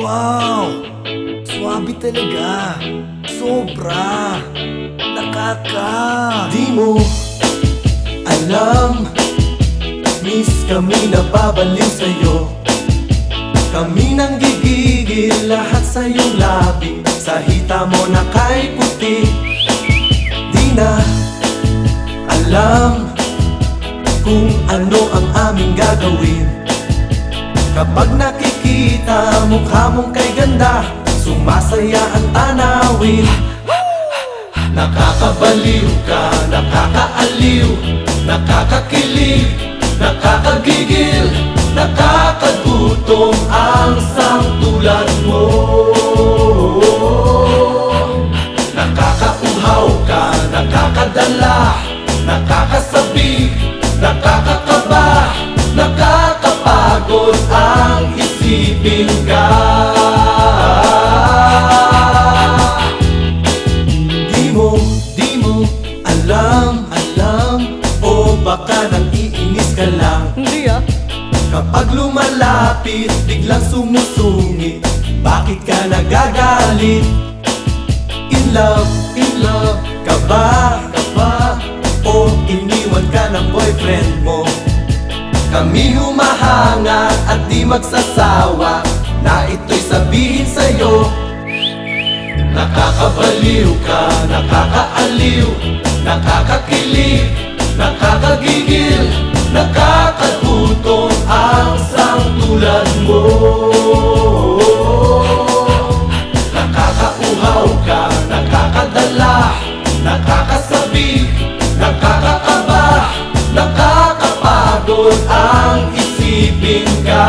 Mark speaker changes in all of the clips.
Speaker 1: Wow! Swabe talaga. Sobra. Nakaka.
Speaker 2: Di mo alam Miss kami na babaliw sa'yo Kami nang gigigil lahat sa iyong labi Sa hita mo na kay puti Di na alam Kung ano ang aming gagawin Kapag nakikita mukha mong kay ganda Sumasaya ang tanawin. Nakakabaliw ka, nakakaaliw Nakakakilig, nakakagigil Nakakagutom ang sangtulad O baka nang iinis ka lang
Speaker 1: Hindi ah.
Speaker 2: Kapag lumalapit, biglang sumusungit Bakit ka nagagalit? In love, in love ka ba? Ka ba? O iniwan ka ng boyfriend mo? Kami humahanga at di magsasawa Na ito'y sabihin sa'yo Nakakabaliw ka, nakakaaliw Nakakakilig, nakakakaba Nakakapagod ang isipin ka.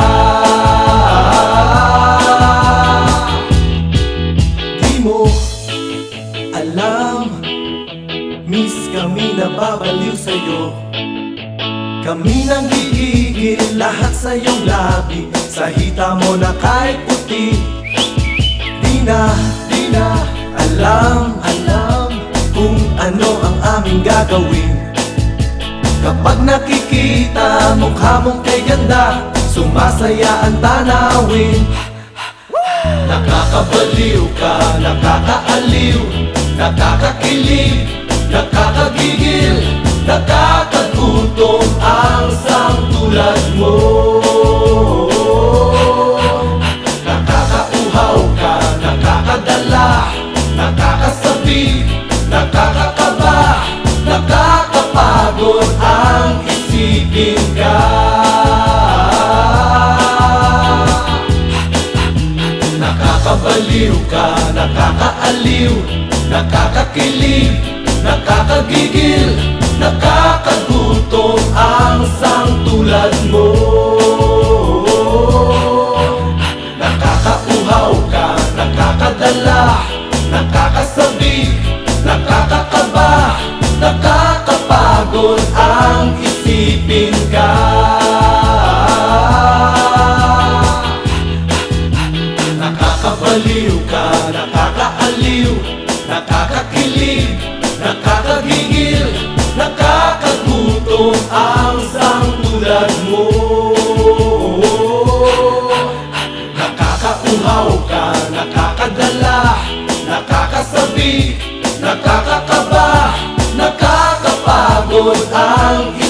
Speaker 2: Di mo alam Miss kami na babaliw sa'yo. Kami nang gigigil lahat sa iyong labi. Sa hita mo na kahit puti. Di na, di na alam, alam Kung ano aming gagawin. Kapag nakikita mukha mong kay ganda Sumasaya ang tanawin. Nakakabaliw ka, nakakaaliw Nakakakilig, nakakagigil Nakakagutom Nakakabaliw ka, nakakaaliw Nakakakilig, nakakagigil Nakakagutom ang sangtulad mo. Nakakauhaw ka, nakakadala Nakakasabik, nakakakaba Nakakapagod ang isipin ka Nakakabaliw ka, nakakaaliw Nakakakilig, nakakagigil Nakakagutom ang sangtulad mo. Nakakauhaw ka, nakakadala Nakakasabik, nakakakaba Nakakapagod ang